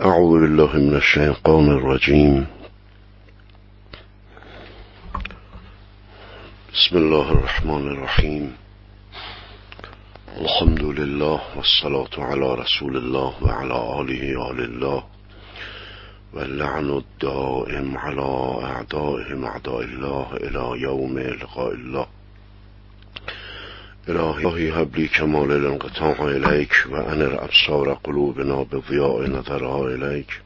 أعوذ بالله من الشيطان الرجيم. بسم الله الرحمن الرحيم. الحمد لله والصلاة على رسول الله وعلى آله آل الله. واللعن الدائم على أعدائهم أعداء الله إلى يوم لقاء الله. إلهي هب لي كمال الانقطاع إليك وأنر أبصار قلوبنا بضياء نظرها إليك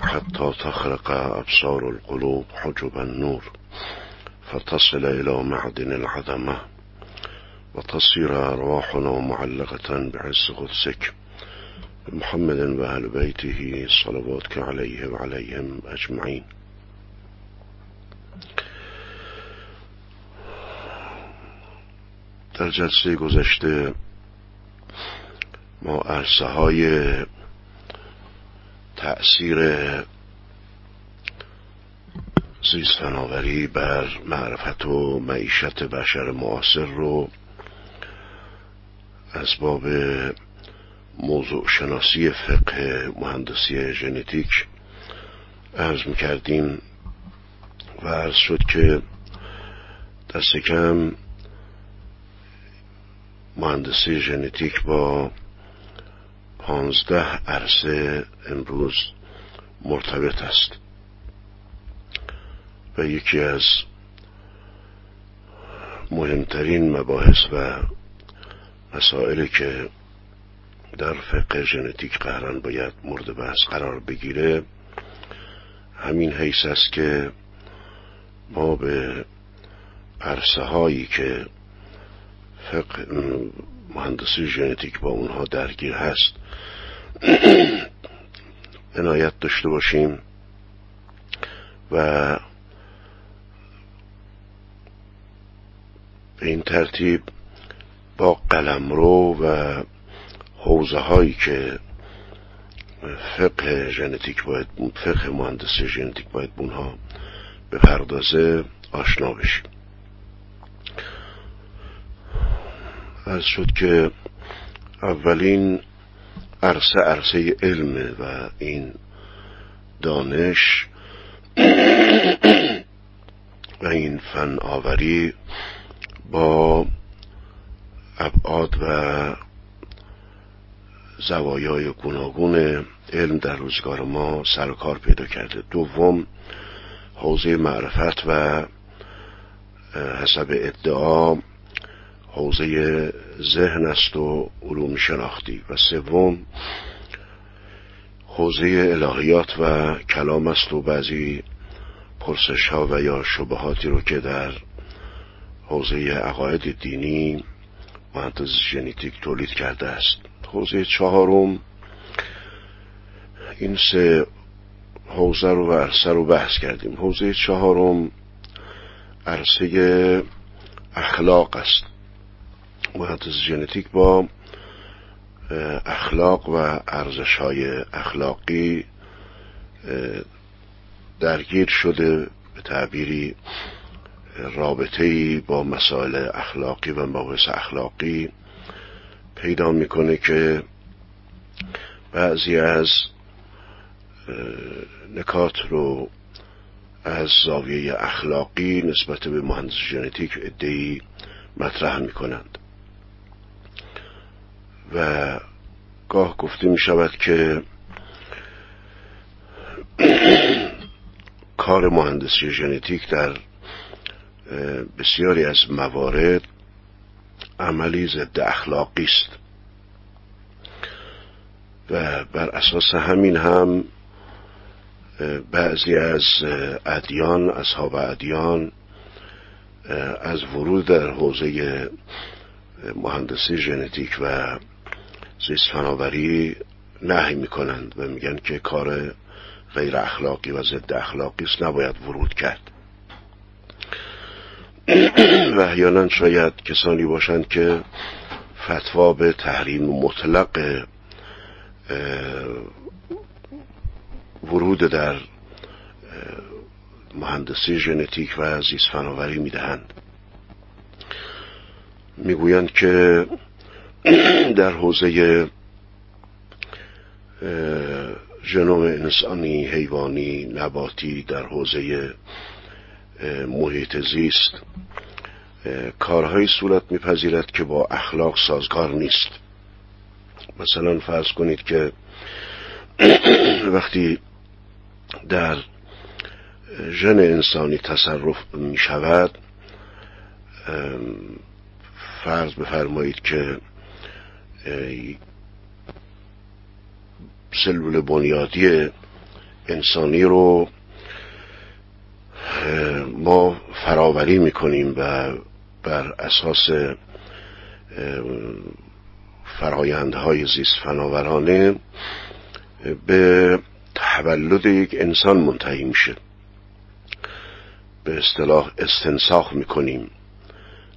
حتى تخرق أبصار القلوب حجب النور. فتصل إلى معدن العظمة وتصير أرواحنا معلقة بعز قدسك محمد وأهل بيته صلواتك عليه وعليهم أجمعين در جلسه گذشته ما عرصه های تأثیر زیست فناوری بر معرفت و معیشت بشر معاصر رو از باب موضوع شناسی فقه مهندسی ژنتیک عرض می‌کردیم و عرض شد که دست کم مهندسی ژنتیک با پانزده عرصه امروز مرتبط است. و یکی از مهمترین مباحث و مسائلی که در فقه ژنتیک قهران باید مورد بحث قرار بگیره همین حیث است که ما به عرصه هایی که فقه مهندسی ژنتیک با اونها درگیر هست. عنایت داشته باشیم و به این ترتیب با قلمرو و حوزه هایی که فقه ژنتیک باید فقه مهندسی ژنتیک باید اونها بپردازه آشنا بشیم. از شد که اولین عرصه عرصه علم و این دانش و این فن آوری با ابعاد و زوایای گوناگون علم در روزگار ما سر کار پیدا کرده. دوم حوزه معرفت و حسب ادعا حوزه ذهن است و علوم شناختی. و سوم حوزه الهیات و کلام است و بعضی پرسش ها و یا شبهاتی رو که در حوزه عقاید دینی مهندس ژنتیک تولید کرده است. حوزه چهارم این سه حوزه رو و عرصه رو بحث کردیم. حوزه چهارم عرصه اخلاق است. مهندس ژنتیک با اخلاق و ارزش های اخلاقی درگیر شده به تعبیری رابطه با مسائل اخلاقی و مباحث اخلاقی پیدا می‌کنه که بعضی از نکات رو از زاویه اخلاقی نسبت به مهندس ژنتیک ادهی مطرح می‌کنند. و گاه گفته می شود که کار مهندسی ژنتیک در بسیاری از موارد عملی ضد اخلاقی است. و بر اساس همین هم بعضی از ادیان اصحاب ادیان از ورود در حوزه مهندسی ژنتیک و زیست فناوری نهی می‌کنند و میگن که کار غیر اخلاقی و ضد اخلاقی است نباید ورود کرد. و احیانا شاید کسانی باشند که فتوا به تحریم مطلق ورود در مهندسی ژنتیک و زیست فناوری می‌دهند. می‌گویند که در حوزه ژنوم انسانی حیوانی نباتی در حوزه محیط زیست کارهایی صورت میپذیرد که با اخلاق سازگار نیست. مثلا فرض کنید که وقتی در ژن انسانی تصرف می شود فرض بفرمایید که سلول بنیادی انسانی رو ما فراوری می‌کنیم و بر اساس فرایندهای زیست فناورانه به تولد یک انسان منتهی میشه. به اصطلاح استنساخ می‌کنیم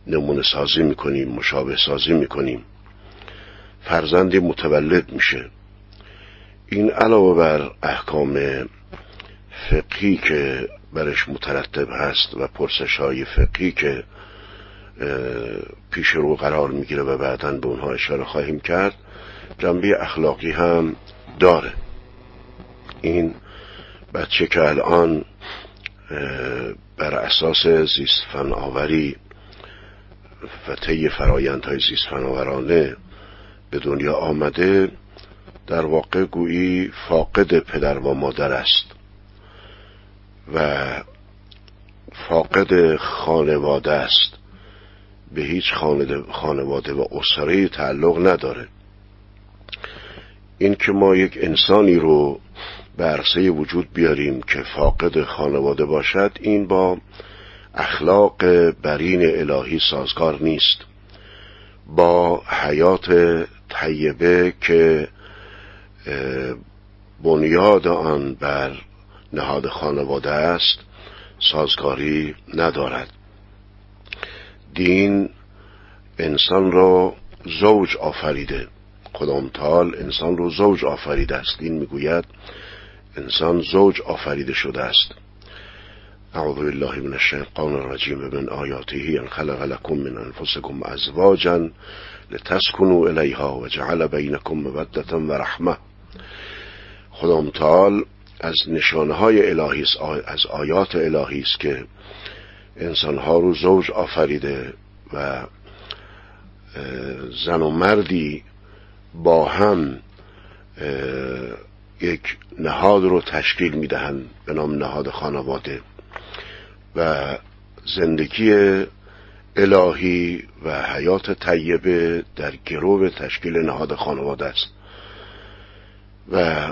نمونه سازی می‌کنیم مشابه سازی می‌کنیم. فرزندی متولد میشه. این علاوه بر احکام فقهی که برش مترتب هست و پرسش های فقهی که پیش رو قرار می‌گیره و بعدا به اونها اشاره خواهیم کرد جنبه اخلاقی هم داره. این بچه که الان بر اساس زیست فناوری و طی فرایندهای زیست فناورانه به دنیا آمده در واقع گویی فاقد پدر و مادر است. و فاقد خانواده است. به هیچ خانواده و اسره تعلق نداره. این که ما یک انسانی رو به عرصه وجود بیاریم که فاقد خانواده باشد این با اخلاق برین الهی سازگار نیست. با حیات طیبه که بنیاد آن بر نهاد خانواده است سازگاری ندارد. دین انسان را زوج آفریده. خدام تال انسان رو زوج آفریده است. دین می‌گوید انسان زوج آفریده شده است. اعوذ بالله من الشیطان الرجیم. من آیاته ان خلق لكم من انفسكم ازواجا لتسكنوا الیها و جعل بینکم مودتا و رحمه خدام تعال از نشانه های الهی از آیات الهی است که انسانها رو زوج آفریده و زن و مردی با هم یک نهاد رو تشکیل می‌دهند به نام نهاد خانواده و زندگی الهی و حیات طیبه در گرو تشکیل نهاد خانواده است. و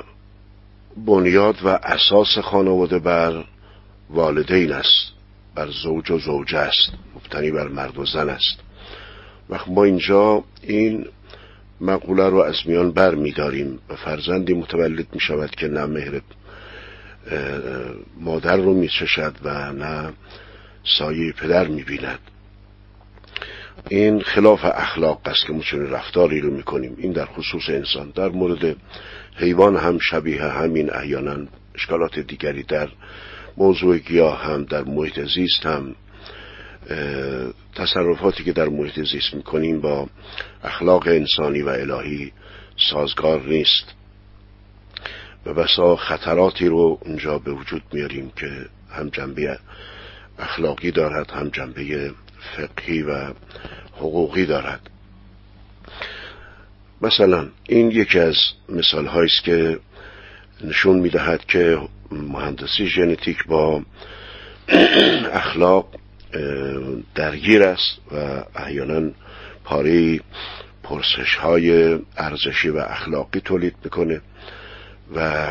بنیاد و اساس خانواده بر والدین است بر زوج و زوجه است مبتنی بر مرد و زن است. وقت ما اینجا این مقوله رو از میان بر میداریم. و فرزندی متولد می شود که نه مهر مادر رو می چشد و نه سایه پدر می بیند این خلاف اخلاق است که ما چنین رفتاری رو می‌کنیم. این در خصوص انسان. در مورد حیوان هم شبیه همین احیانا اشکالات دیگری در موضوع گیاه هم در محیط زیست هم تصرفاتی که در محیط زیست می‌کنیم با اخلاق انسانی و الهی سازگار نیست. و بسا خطراتی رو اونجا به وجود میاریم که هم جنبه اخلاقی دارد هم جنبه فقهی و حقوقی دارد. مثلا این یکی از مثال است که نشون می‌دهد که مهندسی ژنتیک با اخلاق درگیر است و احیانا پاره پرسش های ارزشی و اخلاقی تولید می‌کنه و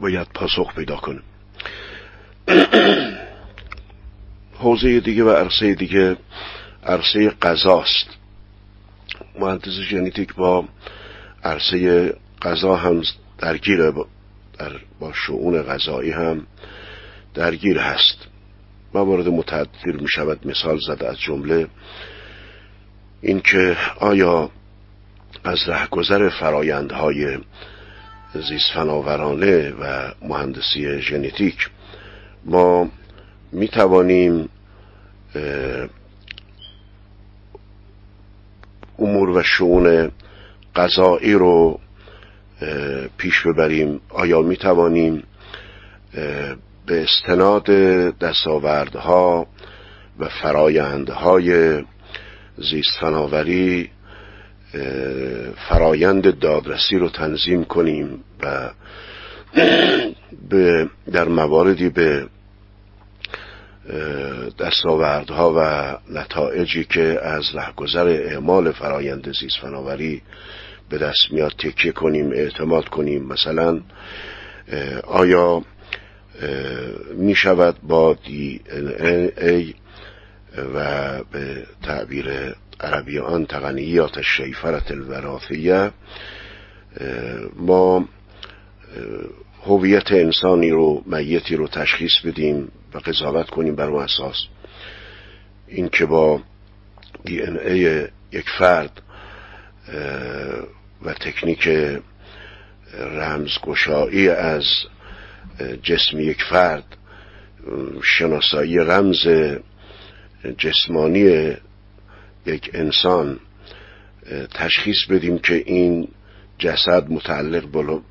باید پاسخ پیدا کنه. حوزه دیگه و عرصه دیگه عرصه قضاست مهندس ژنتیک با عرصه قضا هم درگیر در با شعون غذایی هم درگیر هست. موارد متعددی می شود مثال زده از جمله اینکه آیا از رهگذر فرایندهای زیست فناورانه و مهندسی ژنتیک ما می توانیم امور و شعون غذایی رو پیش ببریم. آیا می توانیم به استناد دستاوردها و فرایندهای زیست فناوری فرایند دادرسی رو تنظیم کنیم و به در مواردی به دستاوردها و نتایجی که از رهگذر اعمال فرایند زیست فناوری به دست میاد تکیه کنیم اعتماد کنیم. مثلا آیا می شود با دی ای و به تعبیر عربی آن تقنیات شیفرت الوراثیه ما هویت انسانی رو میتی رو تشخیص بدیم و قضاوت کنیم بر اون اساس. این که با دی ای یک فرد و تکنیک رمزگشایی از جسم یک فرد شناسایی رمز جسمانی یک انسان تشخیص بدیم که این جسد متعلق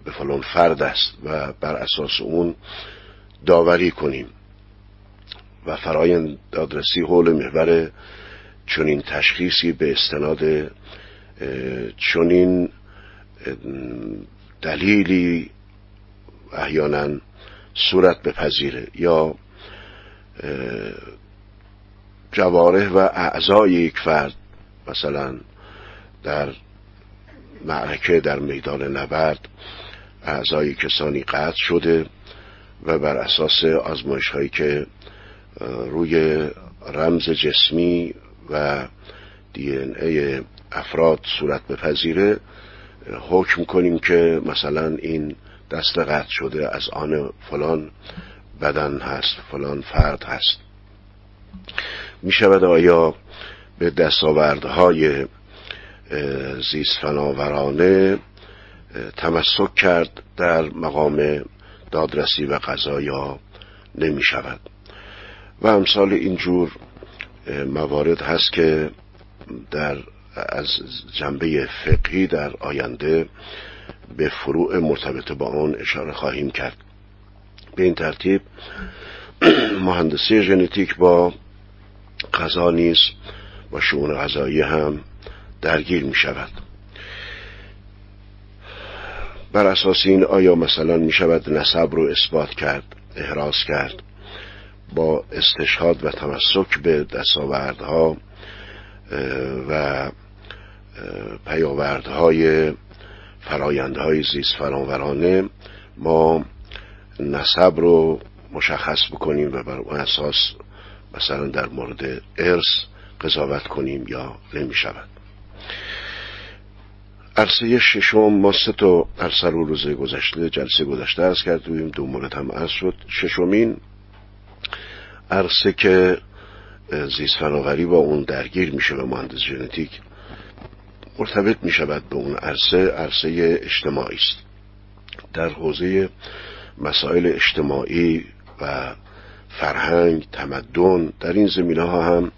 به فلان فرد است و بر اساس اون داوری کنیم و فرایند دادرسی حول محور چنین تشخیصی به استناد چنین دلیلی احیانا صورت بپذیره یا جواره و اعضای یک فرد مثلا در معرکه در میدان نبرد اعضای کسانی قطع شده و بر اساس آزمایش هایی که روی رمز جسمی و دی ای افراد صورت بپذیره حکم کنیم که مثلا این دست قطع شده از آن فلان بدن هست فلان فرد هست. می شود آیا به دستاوردهای زیست فناورانه تمسک کرد در مقام دادرسی و قضا یا نمی شود. و امثال اینجور موارد هست که در از جنبه فقهی در آینده به فروع مرتبط با آن اشاره خواهیم کرد. به این ترتیب مهندسی ژنتیک با غذا نیز با شعون غذایی هم درگیر می شود بر اساس این آیا مثلا می شود نسب رو اثبات کرد احراز کرد با استشهاد و تمسک به دستاوردها و پیاوردهای فرایندهای زیست فرانورانه ما نسب رو مشخص بکنیم و بر اون اساس مثلا در مورد ارث قضاوت کنیم یا نمی شود عرصه ششم ما سه تا عرصه رو روز گذشته جلسه گذشته ارز کردیم دو مورد هم عرض شد. ششمین عرصه که زیست فناوری با اون درگیر میشه به مهندس ژنتیک مرتبط می شود به اون عرصه عرصه اجتماعی است. در حوزه مسائل اجتماعی و فرهنگ تمدن در این زمینه ها هم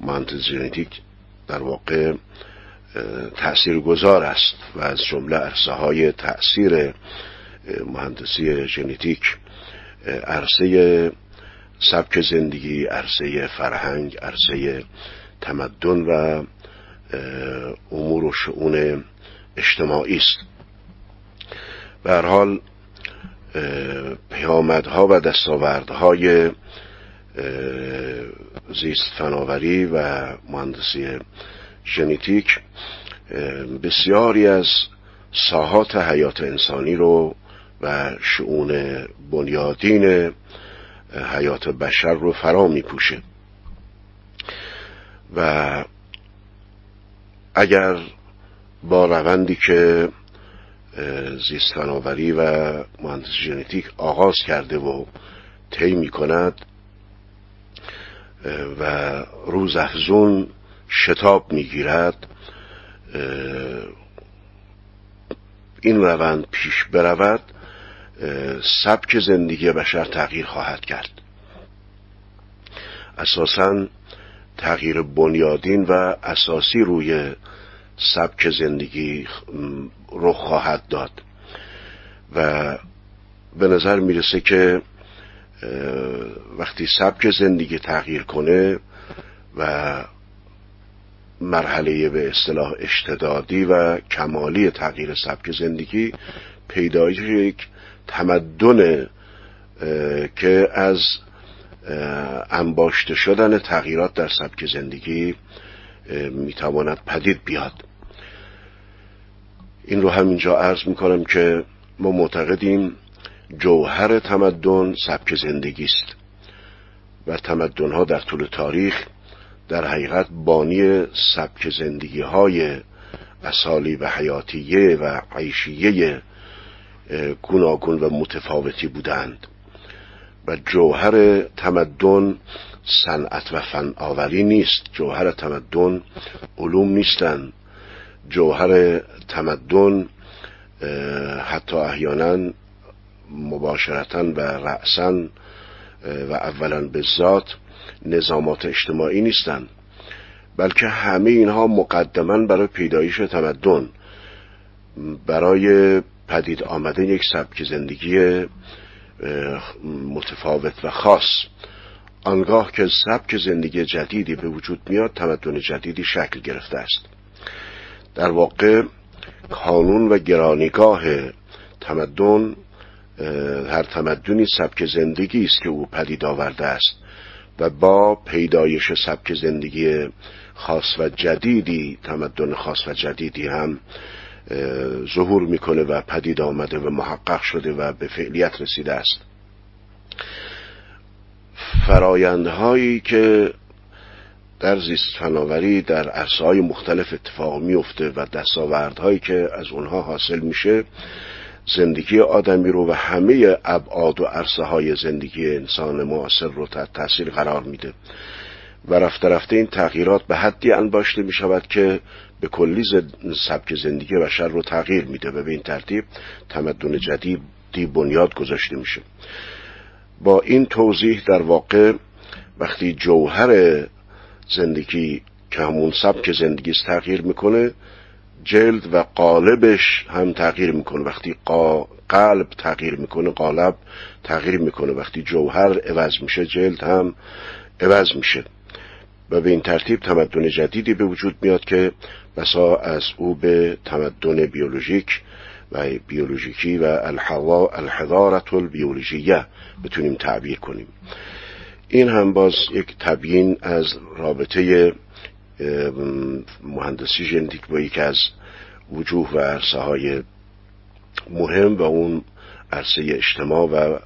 مهندس ژنتیک در واقع تأثیر گذار است و از جمله عرصه های تأثیر مهندسی ژنتیک عرصه سبک زندگی عرصه فرهنگ عرصه تمدن و امور و شعون اجتماعی است. به حال پیامدها و دستاوردهای زیست فناوری و مهندسی ژنتیک بسیاری از ساحات حیات انسانی رو و شعون بنیادین حیات بشر رو فرا میپوشه. و اگر با روندی که زیست فناوری و مهندسی ژنتیک آغاز کرده و طی می کند و روز افزون شتاب می‌گیرد این روند پیش برود سبک زندگی بشر تغییر خواهد کرد. اساسا تغییر بنیادین و اساسی روی سبک زندگی رخ خواهد داد. و به نظر می‌رسه که وقتی سبک زندگی تغییر کنه و مرحله به اصطلاح اشتدادی و کمالی تغییر سبک زندگی پیدایش یک تمدن که از انباشته شدن تغییرات در سبک زندگی می‌تواند پدید بیاد. این رو همینجا عرض می‌کنم که ما معتقدیم جوهر تمدن سبک زندگی است و تمدن ها در طول تاریخ در حقیقت بانی سبک زندگی های و حیاتیه و عیشیه گوناگون و متفاوتی بودند و جوهر تمدن صنعت و فن آوری نیست. جوهر تمدن علوم نیستند. جوهر تمدن حتی احیانا مباشرتا و رأسا و اولا به ذات نظامات اجتماعی نیستند بلکه همه اینها مقدما برای پیدایش تمدن برای پدید آمدن یک سبک زندگی متفاوت و خاص. آنگاه که سبک زندگی جدیدی به وجود میاد تمدن جدیدی شکل گرفته است. در واقع کانون و گرانیگاه تمدن هر تمدنی سبک زندگی است که او پدید آورده است. و با پیدایش سبک زندگی خاص و جدیدی تمدن خاص و جدیدی هم ظهور می‌کنه و پدید آمده و محقق شده و به فعلیت رسیده است. فرایندهایی که در زیست فناوری در عرصه مختلف اتفاق میفته و دستاوردهایی که از اونها حاصل میشه زندگی آدمی رو و همه ابعاد و عرصه های زندگی انسان معاصر رو تحت تاثیر قرار میده. و رفته رفته این تغییرات به حدی انباشته می شود که به کلی سبک زندگی بشر رو تغییر میده. و به این ترتیب تمدن جدیدی بنیاد گذاشته میشه. با این توضیح در واقع وقتی جوهر زندگی که همون سبک زندگی تغییر می‌کنه جلد و قالبش هم تغییر می‌کنه. وقتی قلب تغییر می‌کنه قالب تغییر می‌کنه. وقتی جوهر عوض میشه جلد هم عوض میشه. و به این ترتیب تمدن جدیدی به وجود میاد که بسا از او به تمدن بیولوژیک و بیولوژیکی و الحوا الحضارت البیولوژیه بتونیم تعبیر کنیم. این هم باز یک تبیین از رابطه مهندسی ژنتیک با یکی از وجوه و عرصه های مهم و اون عرصه اجتماع و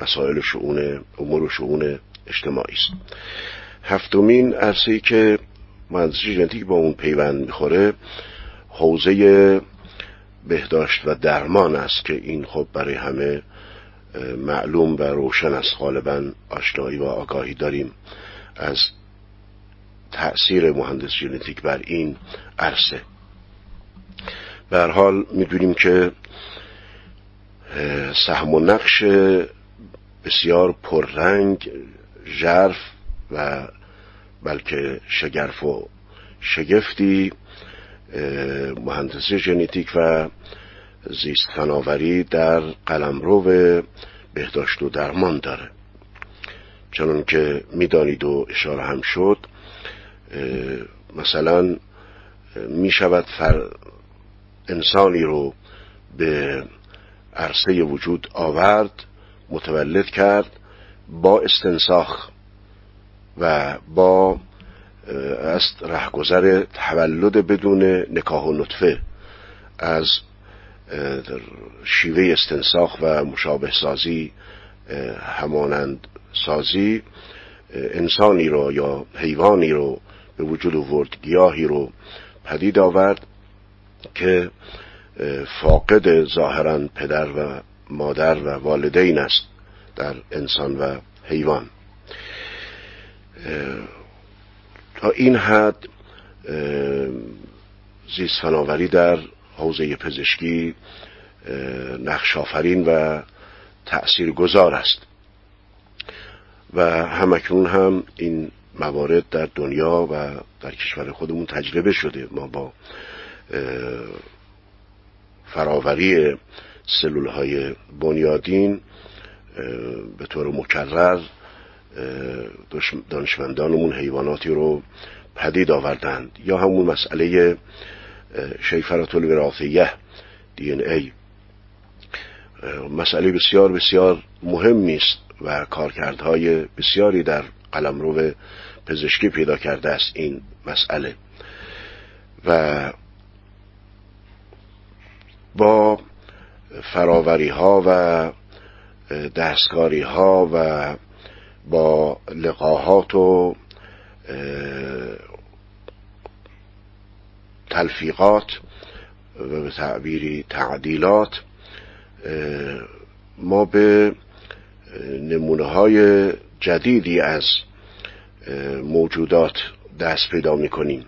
مسائل شعون امور و شعون اجتماعی است. هفتمین عرصه که مهندسی ژنتیک با اون پیوند می‌خوره حوزه بهداشت و درمان است که این خب برای همه معلوم و روشن است. غالبا آشنایی و آگاهی داریم از تأثیر مهندس ژنتیک بر این عرصه. به حال می‌دونیم که سهم و نقش بسیار پررنگ ژرف و بلکه شگرف و شگفتی مهندسی ژنتیک و زیست فناوری در قلمرو بهداشت و درمان داره. چنان که می‌دانید و اشاره هم شد مثلا می شود فر انسانی رو به عرصه وجود آورد متولد کرد با استنساخ و با است رهگذر تولد بدون نکاح و نطفه از شیوه استنساخ و مشابه سازی همانند سازی انسانی رو یا حیوانی رو به وجود آورد. گیاهی رو پدید آورد که فاقد ظاهرا پدر و مادر و والدین است در انسان و حیوان. تا این حد زیست فناوری در حوزه پزشکی نقش آفرین و تأثیر گذار است. و همکنون هم این موارد در دنیا و در کشور خودمون تجربه شده. ما با فراوری سلول های بنیادین به طور مکرر دانشمندانمون حیواناتی رو پدید آوردند. یا همون مسئله شیفرات الوراثیه دی این ای. مسئله بسیار بسیار مهمی است و کارکردهای بسیاری در قلمرو پزشکی پیدا کرده است این مسئله. و با فراوری ها و دستکاری ها و با لقاهات و تلفیقات و به تعبیری تعدیلات ما به نمونه های جدیدی از موجودات دست پیدا می کنیم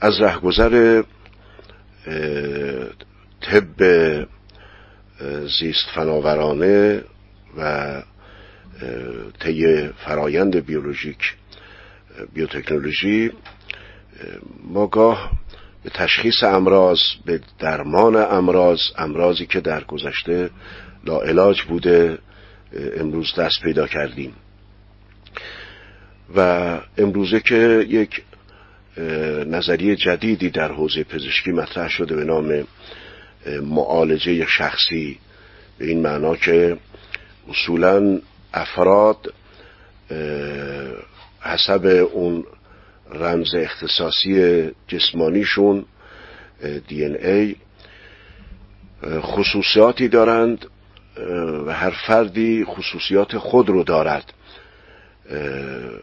از رهگذر طب زیست فناورانه و طی فرایند بیولوژیک بیوتکنولوژی ما گاه به تشخیص امراض به درمان امراض امراضی که در گذشته لاعلاج بوده امروز دست پیدا کردیم. و امروزه که یک نظریه جدیدی در حوزه پزشکی مطرح شده به نام معالجه شخصی. به این معنا که اصولا افراد حسب اون رمز اختصاصی جسمانیشون دی ای خصوصیاتی دارند. هر فردی خصوصیات خود رو دارد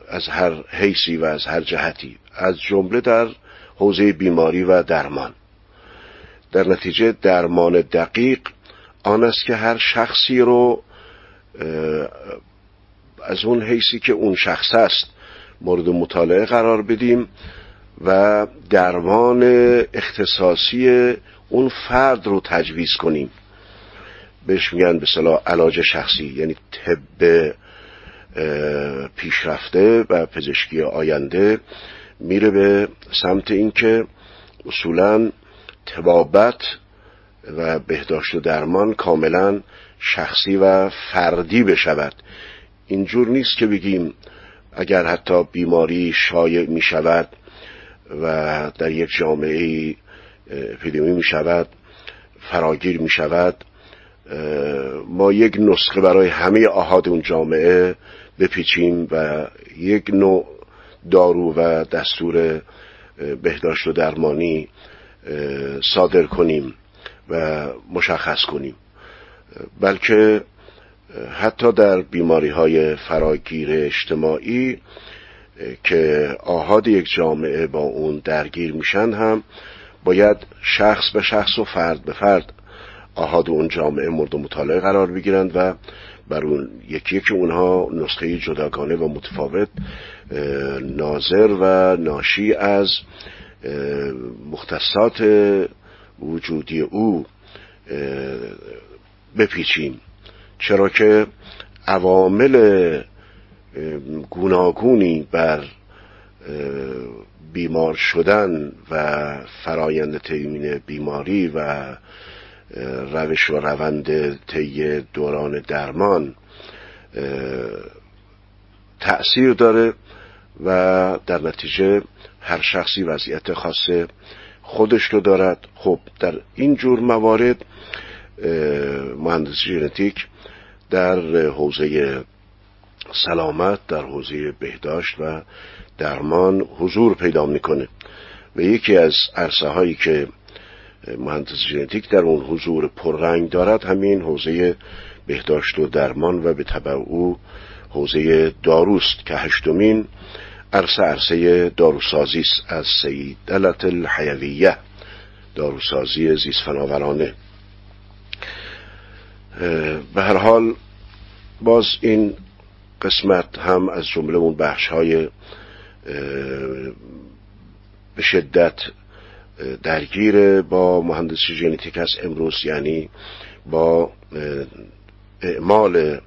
از هر حیثی و از هر جهتی از جمله در حوزه بیماری و درمان. در نتیجه درمان دقیق آن است که هر شخصی رو از اون حیثی که اون شخص است مورد مطالعه قرار بدیم و درمان اختصاصی اون فرد رو تجویز کنیم. بهش میگن به صلاح علاج شخصی یعنی طب پیشرفته و پزشکی آینده میره به سمت اینکه اصولا تبابت و بهداشت و درمان کاملا شخصی و فردی بشود. اینجور نیست که بگیم اگر حتی بیماری شایع می شود و در یک جامعه اپیدمی می شود فراگیر می شود ما یک نسخه برای همه آهاد اون جامعه بپیچیم و یک نوع دارو و دستور بهداشت و درمانی صادر کنیم و مشخص کنیم. بلکه حتی در بیماری های فراگیر اجتماعی که آهاد یک جامعه با اون درگیر میشن هم باید شخص به شخص و فرد به فرد آهاد اون جامعه مورد مطالعه قرار بگیرند و بر اون یکی یکی اونها نسخه جداگانه و متفاوت ناظر و ناشی از مختصات وجودی او بپیچیم. چرا که عوامل گوناگونی بر بیمار شدن و فرایند تیمین بیماری و روش و روند طی دوران درمان تأثیر داره و در نتیجه هر شخصی وضعیت خاص خودش رو دارد. خب در این جور موارد مهندسی ژنتیک در حوزه سلامت در حوزه بهداشت و درمان حضور پیدا می‌کنه. و یکی از عرصه هایی که مهندس ژنتیک در اون حضور پررنگ دارد. همین حوزه بهداشت و درمان و به طبع او حوزه داروست که هشتمین عرصه عرصه داروسازی است. از سیدلت الحیویه داروسازی زیست فناورانه به هر حال باز این قسمت هم از جمله اون بخش های به شدت درگیر با مهندسی ژنتیک است امروز یعنی با اعمال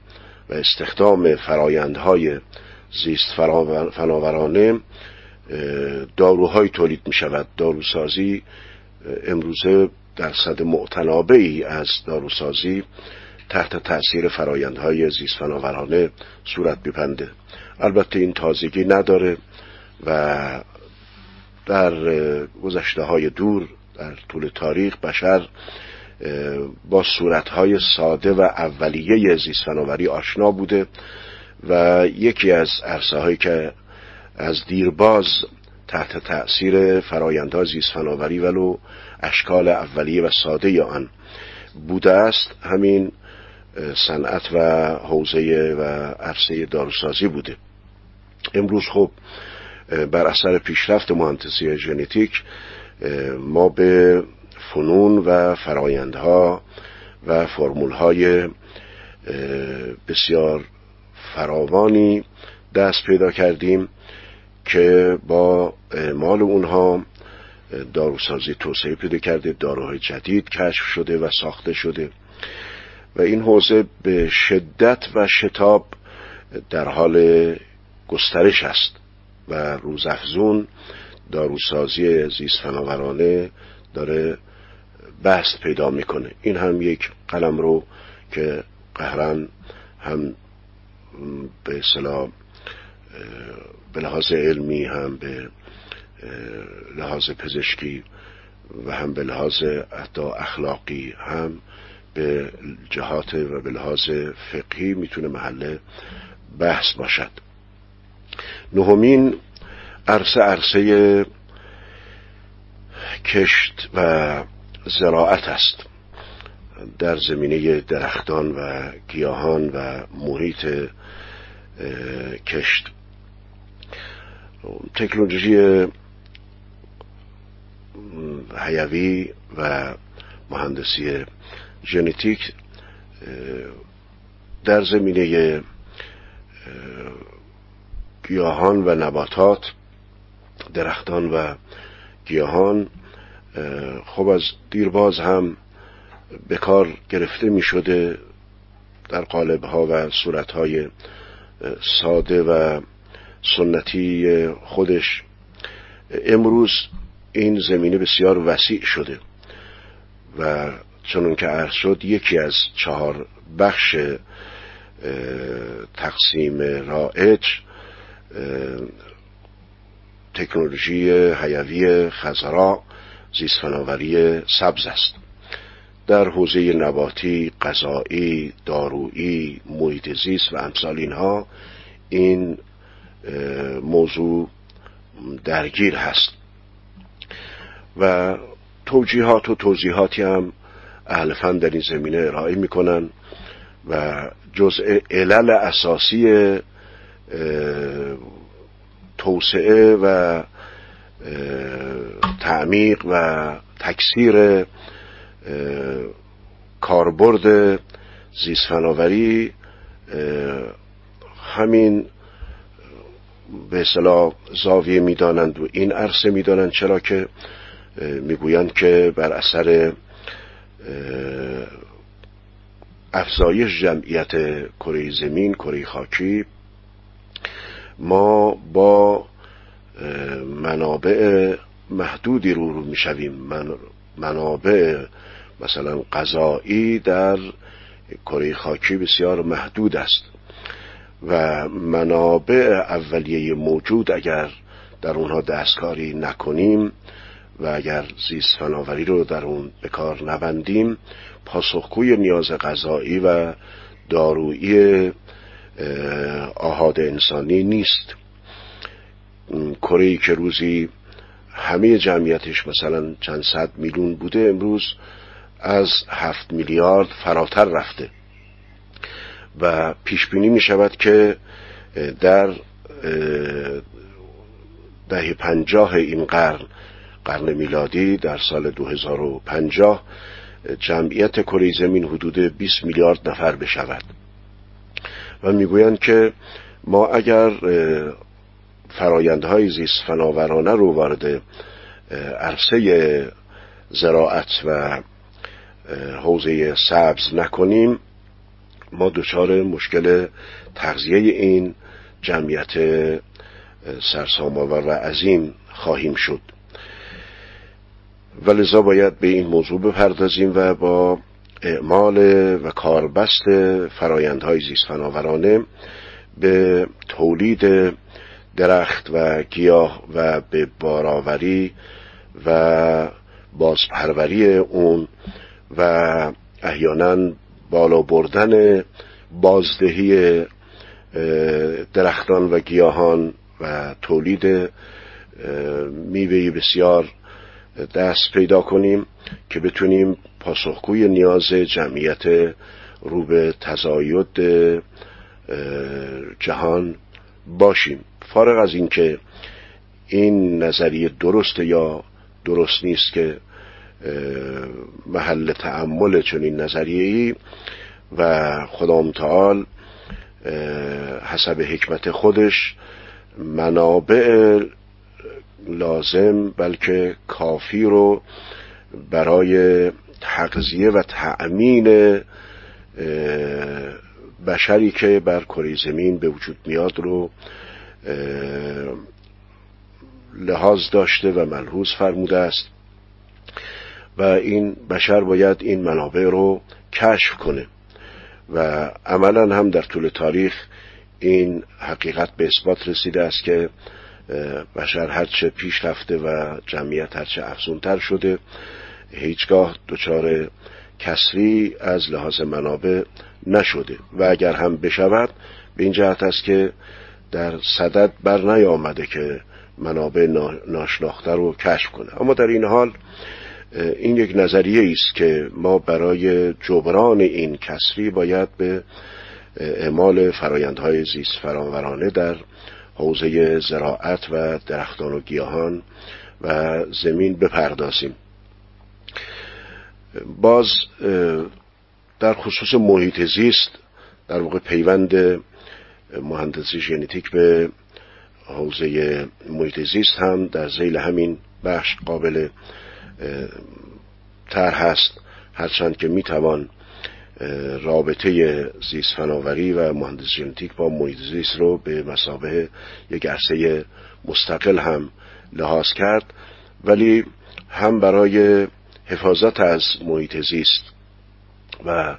و استخدام فرایندهای زیست فناورانه داروهای تولید می شود داروسازی امروزه درصد معتنابعی از داروسازی تحت تأثیر فرایندهای زیست فناورانه صورت میپنده البته این تازگی نداره و در گذشته های دور در طول تاریخ بشر با صورتهای ساده و اولیه زیست آشنا بوده و یکی از عرصه که از دیرباز تحت تأثیر فرایندها زیست فناوری ولو اشکال اولیه و ساده آن بوده است همین صنعت و حوزه و عرصه داروسازی بوده. امروز خب بر اثر پیشرفت مهندسی ژنتیک ما به فنون و فرایندها و فرمولهای بسیار فراوانی دست پیدا کردیم که با اعمال اونها داروسازی توسعه پیدا کرده داروهای جدید کشف شده و ساخته شده. و این حوزه به شدت و شتاب در حال گسترش است. و روزافزون داروسازی زیست فناورانه داره بست پیدا می‌کنه. این هم یک قلم رو که قهرن هم به اصطلاح به لحاظ علمی هم به لحاظ پزشکی و هم به لحاظ حتی اخلاقی هم به جهات و به لحاظ فقهی می‌تونه محل بحث باشد. نهمین عرصه عرصه کشت و زراعت است. در زمینه درختان و گیاهان و محیط کشت. تکنولوژی حیوی و مهندسی ژنتیک در زمینه گیاهان و نباتات درختان و گیاهان خب از دیرباز هم به کار گرفته می شده در قالب ها و صورت های ساده و سنتی خودش. امروز این زمینه بسیار وسیع شده و چون که عرض شد یکی از چهار بخش تقسیم رائج تکنولوژی حیوی خزرا زیستفناوری سبز است. در حوزه نباتی، غذایی، دارویی، محیط زیست و امثال اینها این موضوع درگیر هست. و توجیهات و توضیحاتی هم اهل فن در این زمینه ارائه می‌کنن و جزء علل اساسی توسعه و تعمیق و تکثیر کاربرد زیستفناوری همین به اصطلاح زاویه می‌دانند و این عرصه می‌دانند چرا که می‌گویند که بر اثر افزایش جمعیت کره زمین کره خاکی ما با منابع محدودی رو رو می‌شویم منابع مثلا غذایی در کره خاکی بسیار محدود است و منابع اولیه موجود اگر در اونها دستکاری نکنیم و اگر زیست فناوری رو در اون به کار نبندیم پاسخگوی نیاز غذایی و دارویی آهاد انسانی نیست. کره که روزی همه جمعیتش مثلا چند صد میلیون بوده امروز از هفت میلیارد فراتر رفته. و پیش بینی می شود که در دهه پنجاه این قرن قرن میلادی در سال 2050 جمعیت کره زمین حدود 20 میلیارد نفر بشود. و می‌گویند که ما اگر فرایندهای زیست فناورانه رو وارد عرصه زراعت و حوزه سبز نکنیم ما دچار مشکل تغذیه این جمعیت سرسام‌آور و عظیم خواهیم شد. و لذا باید به این موضوع بپردازیم و با اعمال و کاربست فرایندهای زیست فناورانه به تولید درخت و گیاه و به بارآوری و بازپروری اون و احیانا بالا بردن بازدهی درختان و گیاهان و تولید میوه بسیار دست پیدا کنیم که بتونیم پاسخگوی نیاز جمعیت رو به تزاید جهان باشیم. فارغ از اینکه این نظریه درست یا درست نیست که محل تعمل چنین نظریه ای و خدا متعال حسب حکمت خودش منابع لازم بلکه کافی رو برای تغذیه و تأمین بشری که بر کره زمین به وجود میاد رو لحاظ داشته و ملحوظ فرموده است. و این بشر باید این منابع رو کشف کنه. و عملا هم در طول تاریخ این حقیقت به اثبات رسیده است که بشر هرچه پیش رفته و جمعیت هرچه افزونتر شده هیچگاه دچار کسری از لحاظ منابع نشده و اگر هم بشود به این جهت است که در صدد بر نیامده که منابع ناشناخته رو کشف کنه. اما در این حال این یک نظریه است که ما برای جبران این کسری باید به اعمال فرایندهای زیست فراورانه در حوزه زراعت و درختان و گیاهان و زمین بپردازیم. باز در خصوص محیط زیست در واقع پیوند مهندسی ژنتیک به حوزه محیط زیست هم در زیل همین بخش قابل تر هست. هرچند که می‌توان رابطه زیست فناوری و مهندسی ژنتیک با محیط زیست رو به مسابه یک عرصه مستقل هم لحاظ کرد. ولی هم برای حفاظت از محیط زیست و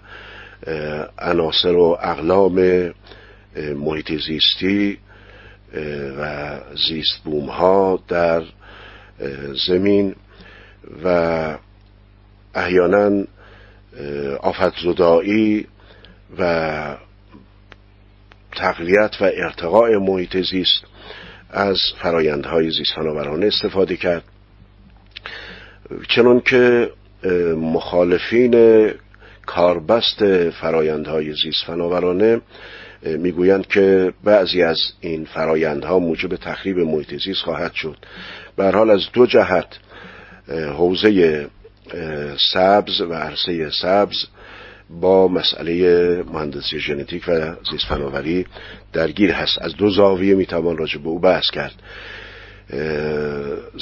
عناصر و اقلام محیط زیستی و زیست بوم ها در زمین و احیانا آفت زدایی و تقویت و ارتقاء محیط زیست از فرایندهای زیست فناورانه استفاده کرد. چنان که مخالفین کاربست فرایندهای زیست فناورانه می‌گویند که بعضی از این فرایندها موجب تخریب محیط زیست خواهد شد. به حال از دو جهت حوزه سبز و عرصه سبز با مسئله مهندسی ژنتیک و زیست فناوری درگیر هست. از دو زاویه می‌توان راجع به او بحث کرد.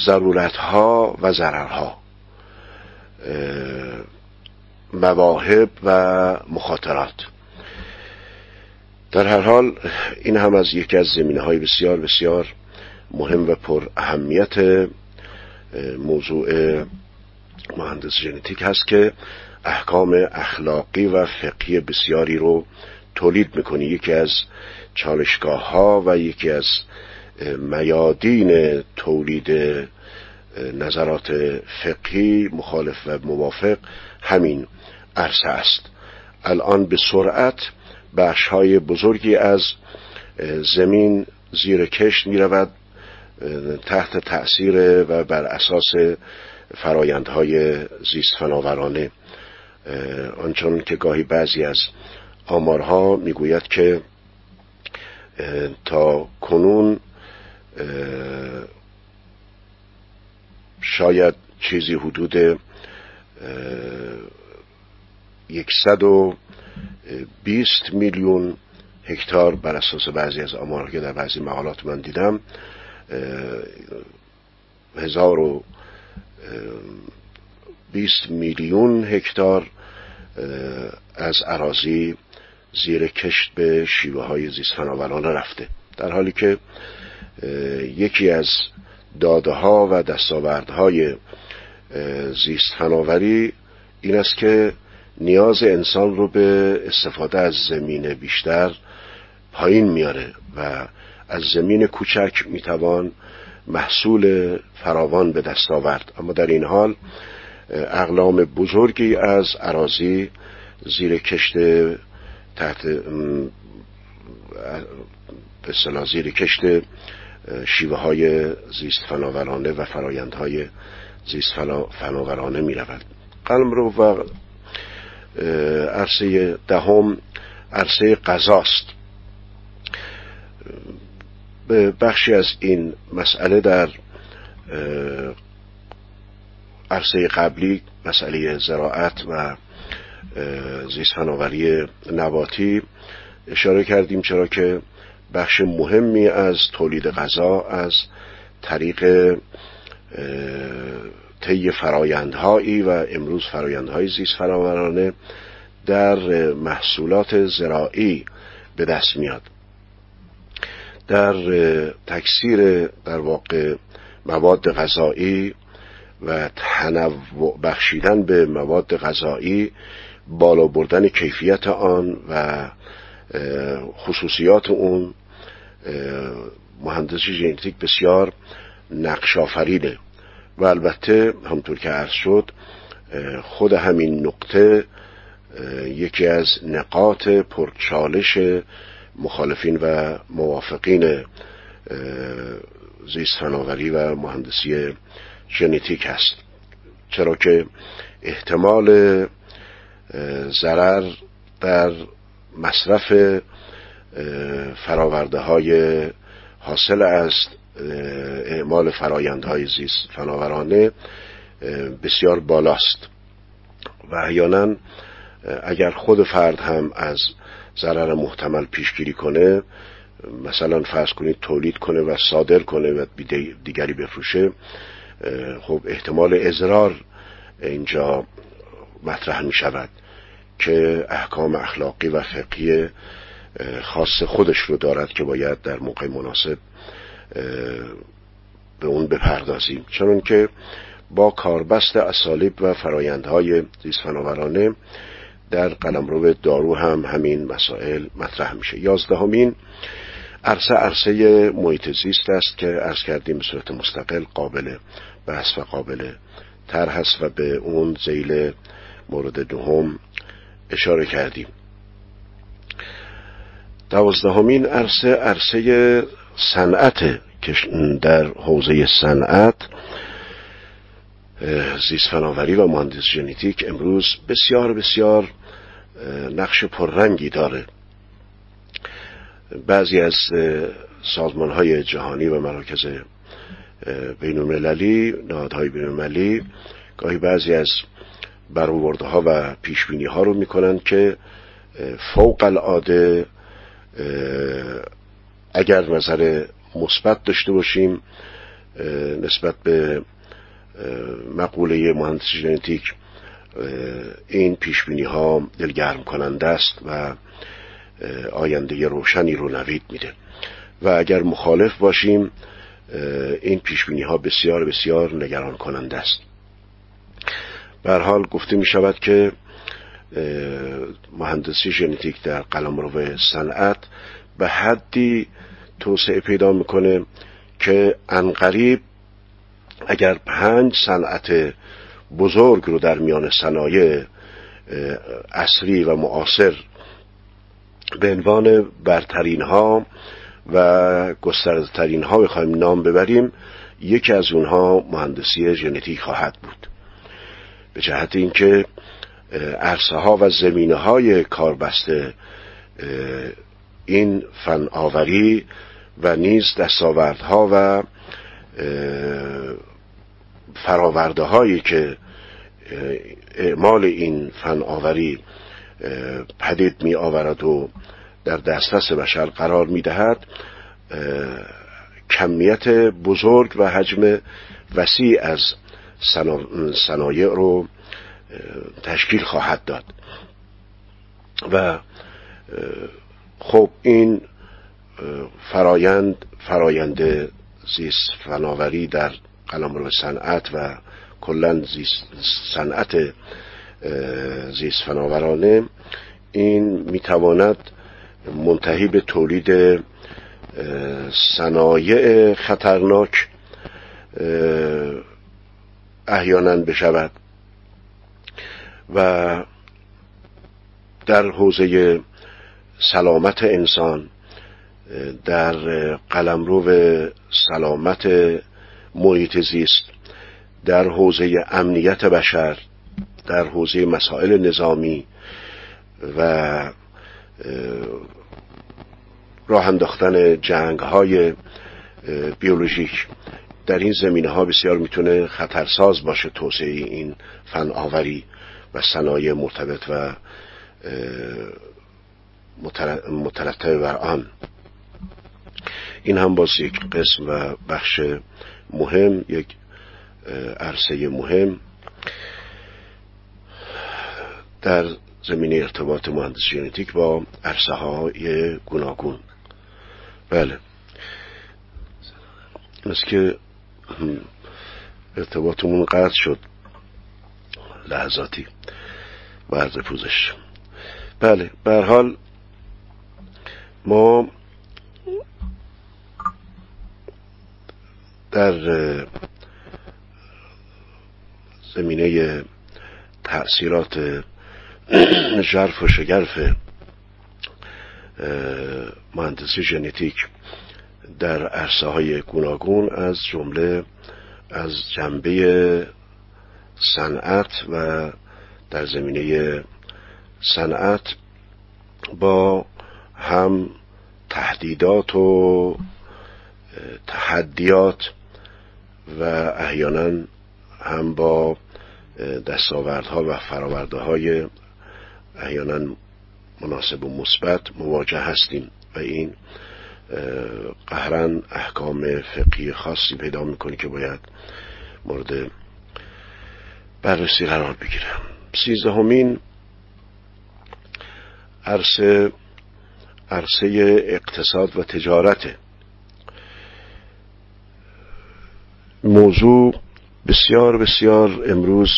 ضرورت ها و ضررها. مواهب و مخاطرات. در هر حال این هم از یکی از زمینه های بسیار بسیار مهم و پر اهمیت موضوع مهندس ژنتیک هست که احکام اخلاقی و فقهی بسیاری رو تولید می‌کنه. یکی از چالشگاه ها و یکی از میادین تولید نظرات فقهی مخالف و موافق همین عرصه است. الان به سرعت بخش های بزرگی از زمین زیر کشت می رود تحت تأثیر و بر اساس فرایندهای زیست فناورانه. آنچنان که گاهی بعضی از آمارها می‌گوید که تا کنون شاید چیزی حدود یکصد و بیست میلیون هکتار بر اساس بعضی از آمارها که در بعضی مقالات من دیدم هزار و بیست میلیون هکتار از عراضی زیر کشت به شیوه های زیست فناورانه رفته. در حالی که یکی از داده ها و دستاوردهای زیست فناوری این است که نیاز انسان رو به استفاده از زمین بیشتر پایین میاره و از زمین کوچک می‌توان محصول فراوان به دست آورد. اما در این حال اقلام بزرگی از عراضی زیر کشت تحت به زیر کشت شیوه های زیست فناورانه و فرایندهای زیست فناورانه می رود قلم رو و عرصه دهم عرصه قضاست. به بخشی از این مسئله در عرصه قبلی مسئله زراعت و زیست فناوری نباتی اشاره کردیم چرا که بخش مهمی از تولید غذا از طریق طی فرایندهایی و امروز فرایندهای زیست فناورانه در محصولات زراعی به دست میاد. در تکثیر در واقع مواد غذایی و تنوع بخشیدن به مواد غذایی بالا بردن کیفیت آن و خصوصیات اون مهندسی ژنتیک بسیار نقش آفرینه و البته همطور که عرض شد خود همین نقطه یکی از نقاط پرچالش مخالفین و موافقین زیست فناوری و مهندسی ژنتیک هست. چرا که احتمال ضرر در مصرف فراورده های حاصل از اعمال فرایندهای زیست فناورانه بسیار بالاست. و احیانا اگر خود فرد هم از ضرر محتمل پیشگیری کنه مثلا فرض کنید تولید کنه و صادر کنه و دیگری بفروشه خب احتمال اضرار اینجا مطرح می شود که احکام اخلاقی و فقهی خاص خودش رو دارد که باید در موقع مناسب به اون بپردازیم. چون که با کاربست اسالیب و فرایندهای زیست فناورانه در قلمرو دارو هم همین مسائل مطرح میشه. یازدهمین عرصه عرصه محیط زیست است که عرض کردیم به صورت مستقل قابل بحث و قابل تر هست و به اون زیل مورد دوم اشاره کردیم. دوازدهمین عرصه عرصه صنعت که در حوزه صنعت زیست فناوری و مهندس ژنتیک امروز بسیار بسیار نقش پررنگی داره. بعضی از سازمان های جهانی و مراکز بین المللی نهادهای بین المللی گاهی بعضی از برآورده ها و پیش ها رو می‌کنن که فوق العاده اگر نظر مثبت داشته باشیم نسبت به مقوله مهندسی ژنتیک این پیش ها دلگرم کننده است و آینده روشنی رو نوید میده. و اگر مخالف باشیم این پیش ها بسیار بسیار نگران کننده است. به حال گفته می شود که مهندسی ژنتیک در قلمرو صنعت به حدی توسعه پیدا می‌کنه که انقریب اگر پنج صنعت بزرگ رو در میان صنایع اصلی و معاصر به عنوان برترین ها و گسترده ترین ها بخوایم نام ببریم یکی از اونها مهندسی ژنتیک خواهد بود. به جهت اینکه عرصه ها و زمینه های کاربسته این فن آوری و نیز دستاوردها و فراورده هایی که اعمال این فن آوری پدید می آورد و در دسترس بشر قرار می دهد کمیت بزرگ و حجم وسیع از صنایع رو تشکیل خواهد داد. و خب این فرایند فرایند زیست فناوری در قلمرو صنعت و کلا صنعت زیست فناورانه این می‌تواند منتهی به تولید صنایع خطرناک احیانا بشود. و در حوزه سلامت انسان در قلمرو سلامت محیط زیست در حوزه امنیت بشر در حوزه مسائل نظامی و راه انداختن جنگ های بیولوژیک در این زمینه ها بسیار می‌تونه خطرساز باشه توسعه این فن آوری و صنایع مرتبط و مترتب بر آن. این هم باز یک قسم و بخش مهم یک عرصه مهم. در زمینه ارتباط مهندس ژنتیک با عرصه های گوناگون. بله. مثل که ارتباطمون قطع شد. لحظاتی. بعد پوزش. بله به حال ما در زمینه تأثیرات ژرف و شگرف مهندسی ژنتیک در عرصه های گوناگون از جمله از جنبه صنعت و در زمینه صنعت با هم تهدیدات و تحدیات و احیانا هم با دستاوردها و فراورده های احیانا مناسب و مثبت مواجه هستیم. و این قهرن احکام فقهی خاصی پیدا می‌کنه که باید مورد بررسی قرار بگیره. سیزدهمین عرصه عرصه اقتصاد و تجارت. موضوع بسیار بسیار امروز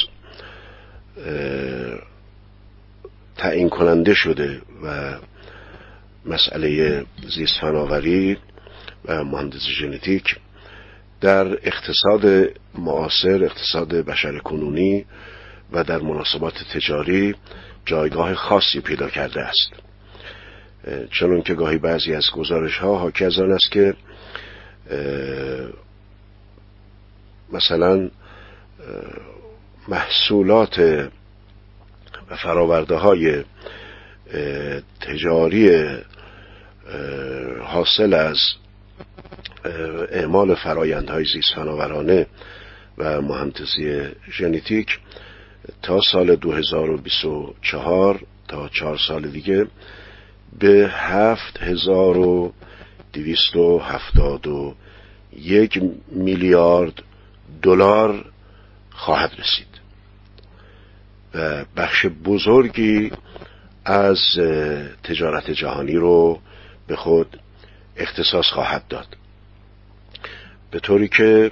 تعیین کننده شده و مسئله زیست فناوری و مهندسی ژنتیک در اقتصاد معاصر اقتصاد بشر کنونی و در مناسبات تجاری جایگاه خاصی پیدا کرده است. چون که گاهی بعضی از گزارش ها حاکی از آن است که مثلا محصولات و فراورده های تجاری حاصل از اعمال فرایندهای زیست فناورانه و مهندسی ژنتیک تا سال 2024 تا چهار سال دیگه به هفت هزار و دویست و هفتاد و یک میلیارد دلار خواهد رسید. و بخش بزرگی از تجارت جهانی رو به خود اختصاص خواهد داد. به طوری که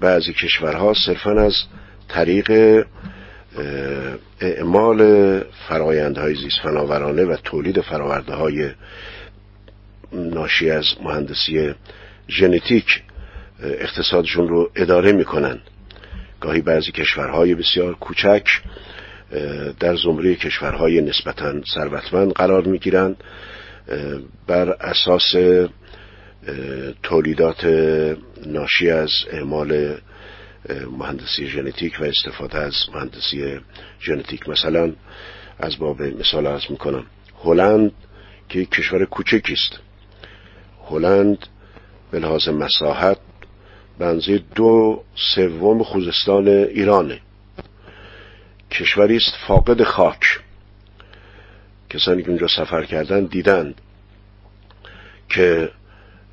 بعضی کشورها صرفا از طریق اعمال فرایندهای زیست فناورانه و تولید فراورده های ناشی از مهندسی ژنتیک اقتصادشون رو اداره می‌کنن گاهی بعضی کشورهای بسیار کوچک در زمره کشورهای نسبتا ثروتمند قرار می‌گیرند. بر اساس تولیدات ناشی از اعمال مهندسی ژنتیک و استفاده از مهندسی ژنتیک. مثلا از باب مثال از می‌کنم هلند که کشور کوچکی است. هلند به لحاظ مساحت بنزی دو سوم خوزستان ایرانه. کشوری است فاقد خاک. کسانی که اونجا سفر کردن دیدند که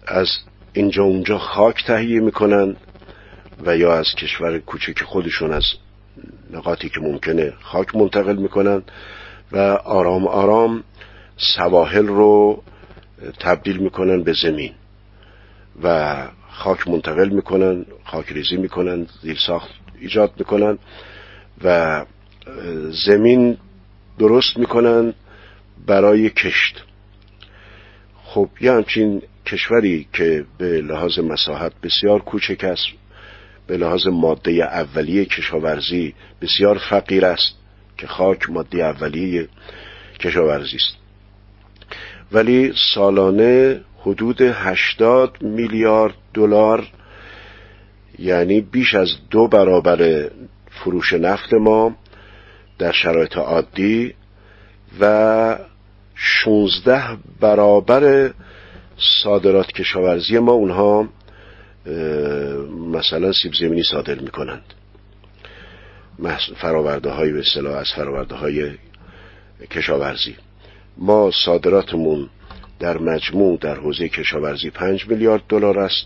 از اینجا اونجا خاک تهیه می‌کنن و یا از کشور کوچک خودشون از نقاطی که ممکنه خاک منتقل می‌کنن و آرام آرام سواحل رو تبدیل می‌کنن به زمین و خاک منتقل می‌کنن خاک ریزی می‌کنن زیر ساخت ایجاد می‌کنن و زمین درست می‌کنن برای کشت. خب یه همچین کشوری که به لحاظ مساحت بسیار کوچک است به لحاظ ماده اولیه کشاورزی بسیار فقیر است که خاک ماده اولیه کشاورزی است. ولی سالانه حدود 80 میلیارد دلار یعنی بیش از دو برابر فروش نفت ما در شرایط عادی و 16 برابر صادرات کشاورزی ما اونها مثلا سیب زمینی صادر می‌کنند. فراورده های به اصطلاح از فراورده های کشاورزی. ما صادراتمون در مجموع در حوزه کشاورزی پنج میلیارد دلار است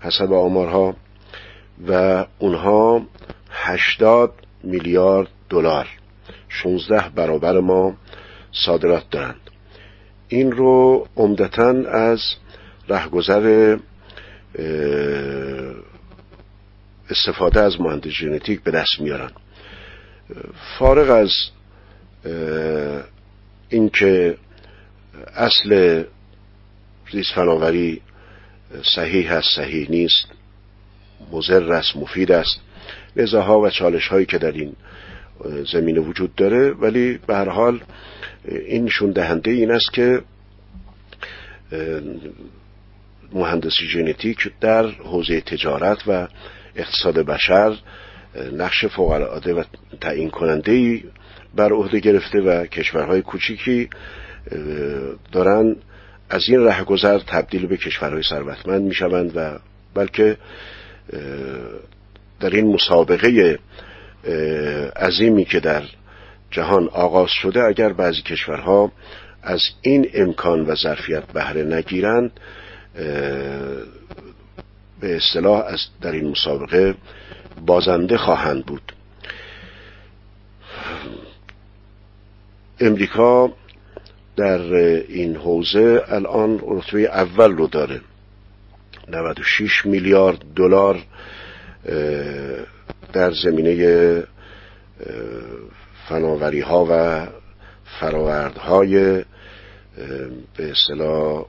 حسب آمارها و اونها هشتاد میلیارد دلار. 16 برابر ما صادرات دارند. این رو عمدتا از رهگذر استفاده از مهندس ژنتیک به دست میارن فارغ از اینکه اصل زیست فناوری صحیح است صحیح نیست مزر است مفید است نزاها و چالش هایی که در این زمینه وجود داره ولی به هر حال این نشون دهنده این است که مهندسی ژنتیک در حوزه تجارت و اقتصاد بشر نقش فوق العاده و تعیین کننده ای بر عهده گرفته و کشورهای کوچیکی دارن از این رهگذر تبدیل به کشورهای ثروتمند می‌شوند و بلکه در این مسابقه عظیمی که در جهان آغاز شده اگر بعضی کشورها از این امکان و ظرفیت بهره نگیرند به اصطلاح از در این مسابقه بازنده خواهند بود. امریکا در این حوزه الان رتبه اول رو داره. 96 میلیارد دلار در زمینه فناوری ها و فراوردهای به اصطلاح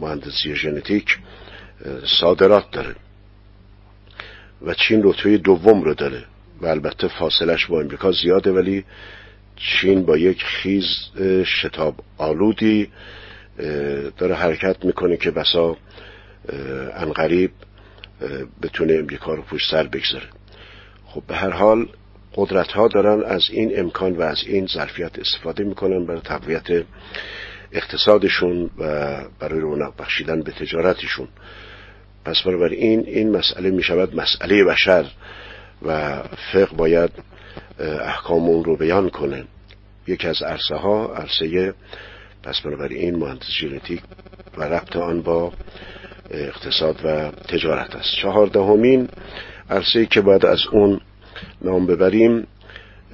مهندسی ژنتیک صادرات داره و چین رتبه دوم رو داره و البته فاصلش با امریکا زیاده ولی چین با یک خیز شتاب آلودی داره حرکت می‌کنه که بسا انقریب بتونه امریکا رو پشت سر بگذاره. خب به هر حال قدرت ها دارن از این امکان و از این ظرفیت استفاده می‌کنن برای تقویت اقتصادشون و برای رونق بخشیدن به تجارتشون. پس بنابراین این مسئله می شود مسئله بشر و فقه باید احکام اون رو بیان کنه. یکی از عرصه ها عرصه پس بنابراین مهندس ژنتیک و ربط آن با اقتصاد و تجارت است. چهاردهمین عرصه که باید از اون نام ببریم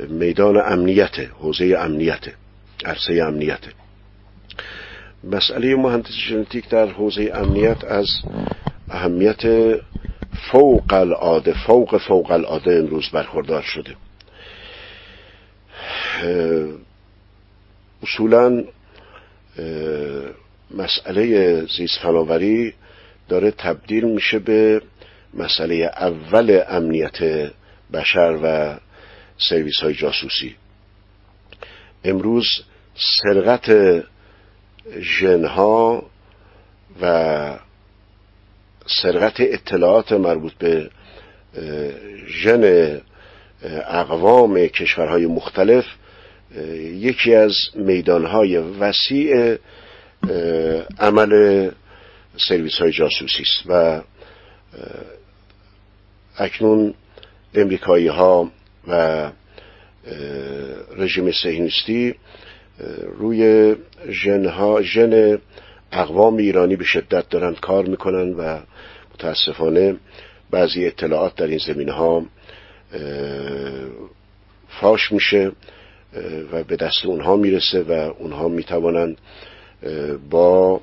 میدان امنیت حوزه امنیت عرصه امنیت. مسئله مهندس ژنتیک در حوزه امنیت از اهمیت فوق العاده فوق فوق العاده امروز برخوردار شده. اصولا مسئله زیست فناوری داره تبدیل میشه به مسئله اول امنیت بشر و سرویس های جاسوسی. امروز سرقت ژنها و سرقت اطلاعات مربوط به ژن اقوام کشورهای مختلف یکی از میدانهای وسیع عمل سرویس های جاسوسی است و اکنون امریکایی ها و رژیم سهینستی روی ژن ژن اقوام ایرانی به شدت دارند کار می‌کنن و متاسفانه بعضی اطلاعات در این زمینه ها فاش میشه و به دست اونها می‌رسه و اونها می‌توانند با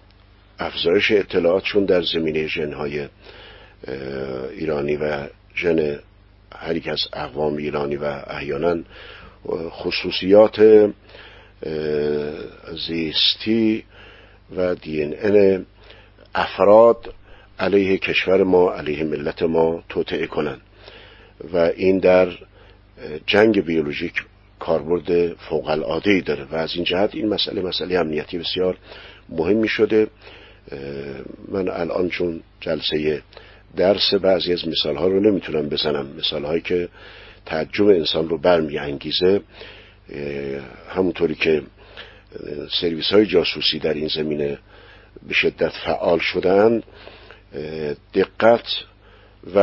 افزایش اطلاعات چون در زمینه ژنهای ایرانی و ژن هر یک از اقوام ایرانی و احیانا خصوصیات زیستی و دی این افراد علیه کشور ما علیه ملت ما توطعه کنند. و این در جنگ بیولوژیک کاربرد فوق العاده ای داره. و از این جهت این مسئله مسئله امنیتی بسیار مهمی شده من الان چون جلسه درس بعضی از مثال ها رو نمی‌تونم بزنم. مثال هایی که تعجب انسان رو برمیانگیزه همونطوری که سرویس های جاسوسی در این زمینه به شدت فعال شدن دقت و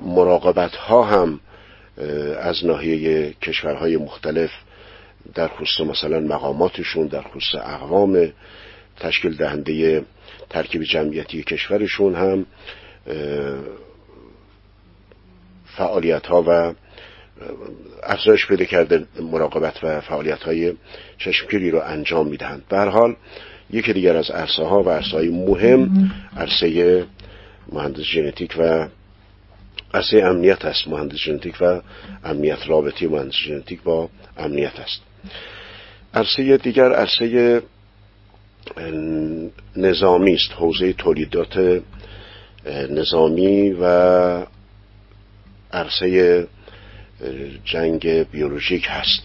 مراقبت ها هم از ناحیه کشورهای مختلف در خصوص مثلا مقاماتشون در خصوص اقوام تشکیل دهنده ترکیب جمعیتی کشورشون هم فعالیت ها و افزایش پیدا کرده مراقبت و فعالیت های چشمگیری رو انجام می‌دهند. به حال یکی دیگر از عرصه ها و عرصه های مهم عرصه مهندس ژنتیک و عرصه امنیت است. مهندس ژنتیک و امنیت رابطی مهندس ژنتیک با امنیت است. عرصه دیگر عرصه نظامی است حوزه تولیدات نظامی و عرصه جنگ بیولوژیک هست.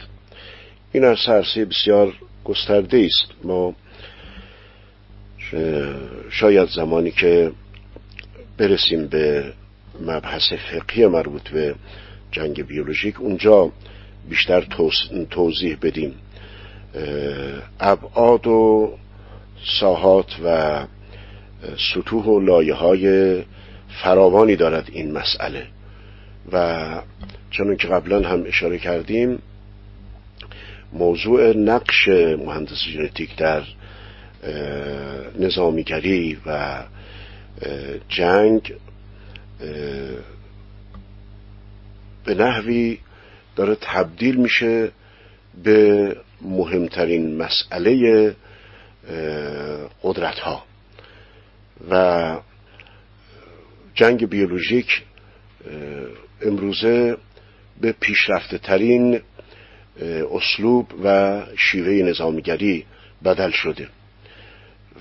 این عرصه عرصه بسیار گسترده است. ما شاید زمانی که برسیم به مبحث فقهی مربوط به جنگ بیولوژیک اونجا بیشتر توضیح بدیم. ابعاد و ساحات و سطوح و لایه های فراوانی دارد این مسئله. و چون که قبلا هم اشاره کردیم موضوع نقش مهندس ژنتیک در نظامیگری و جنگ به نحوی داره تبدیل میشه به مهمترین مسئله قدرت ها و جنگ بیولوژیک امروزه به پیشرفته ترین اسلوب و شیوه نظامیگری بدل شده.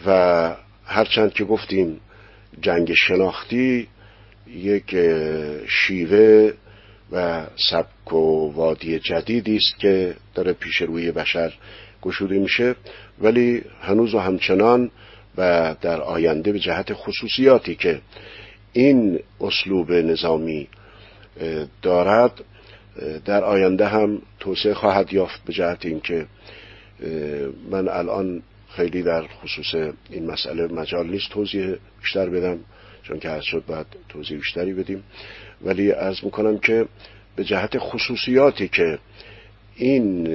و هرچند که گفتیم جنگ شناختی یک شیوه و سبک و وادی جدیدی است که داره پیش روی بشر گشوده میشه. ولی هنوز و همچنان و در آینده به جهت خصوصیاتی که این اسلوب نظامی دارد در آینده هم توسعه خواهد یافت به جهت اینکه من الان خیلی در خصوص این مسئله مجال نیست توضیح بیشتر بدم چون که از شد باید توضیح بیشتری بدیم. ولی از می‌کنم که به جهت خصوصیاتی که این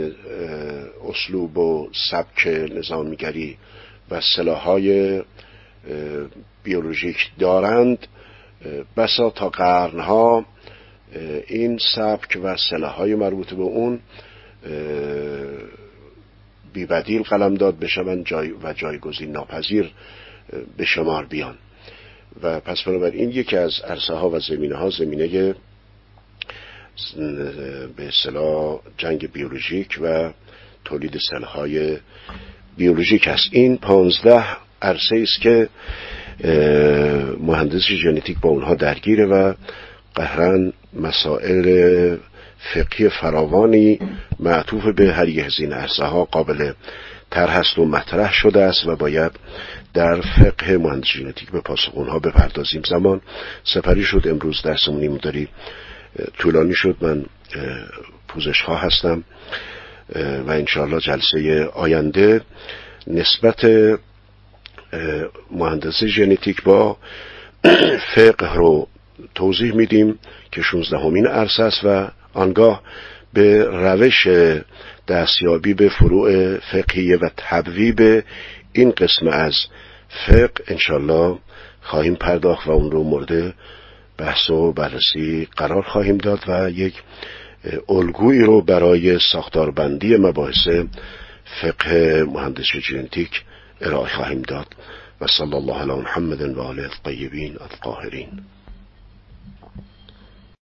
اسلوب و سبک نظامیگری و سلاحهای بیولوژیک دارند. بسا تا قرنها این سبک و سلاحهای مربوط به اون بیبدیل قلم داد بشوند جای و جایگزین ناپذیر به شمار بیان. و پس بنابراین یکی از عرصه ها و زمینه ها زمینه به اصطلاح جنگ بیولوژیک و تولید سلهای بیولوژیک است. این پانزده عرصه است که مهندس ژنتیک با اونها درگیره و قهرن مسائل فقهی فراوانی معطوف به هر یک از این عرصه ها قابل طرح است و مطرح شده است و باید در فقه مهندس ژنتیک به پاسخ اونها بپردازیم. زمان سپری شد. امروز درسمون داری طولانی شد. من پوزش ها هستم و انشاءالله جلسه آینده نسبت مهندسی ژنتیک با فقه رو توضیح میدیم که 16 همین عرصه است و آنگاه به روش دستیابی به فروع فقهیه و تبویب این قسم از فقه انشالله خواهیم پرداخت و اون رو مورد بحث و بررسی قرار خواهیم داد و یک الگویی رو برای ساختاربندی مباحث فقه مهندسی ژنتیک ارائه خواهیم داد. و صلی الله علی محمد و آله الطیبین الطاهرین.